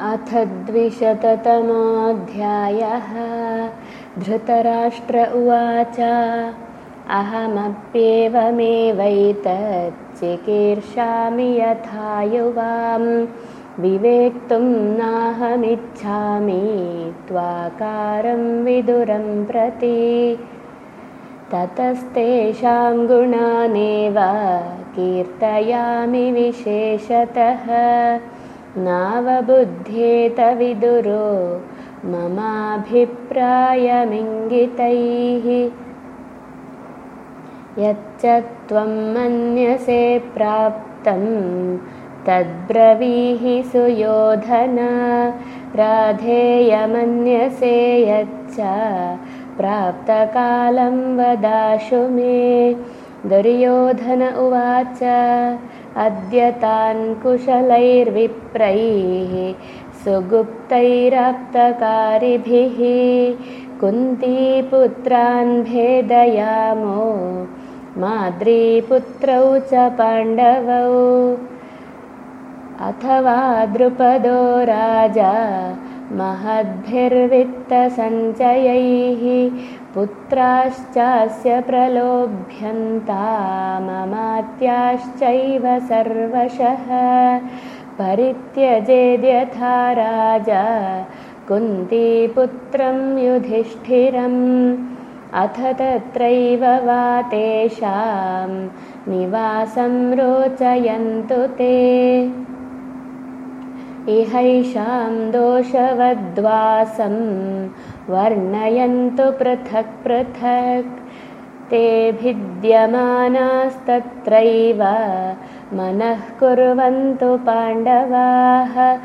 अथ द्विशततमोऽध्यायः। धृतराष्ट्र उवाच। अहमप्येवमेवैतच्चिकीर्षामि यथा युवां विवेक्तुं नाहमिच्छामि त्वाकारं विदुरं प्रति। ततस्तेषां गुणानेव कीर्तयामि विशेषतः नावबुध्येतविदुरो ममाभिप्रायमिङ्गितैः। यच्च त्वं मन्यसे प्राप्तं तद्ब्रवीहि सुयोधन। राधेयमन्यसे यच्च प्राप्तकालं वदाशु मे। दुर्योधन उवाच अद्य तान् कुशलैर्विप्रैः सुगुप्तैराप्तकारिभिः कुन्तीपुत्रान् भेदयामो माद्रीपुत्रौ च पाण्डवौ। अथवा द्रुपदो राजा महद्भिर्वित्तसञ्चयैः पुत्राश्चास्य प्रलोभ्यन्ता ममात्याश्चैव सर्वशः। परित्यजेद्यथा राजा कुन्तीपुत्रं युधिष्ठिरम् अथ तत्रैव वा तेषां निवासं रोचयन्तु ते इहैषां दोषवद्वासं वर्णयन्तु पृथक् पृथक् ते भिद्यमानास्तत्रैव मनः कुर्वन्तु पाण्डवाः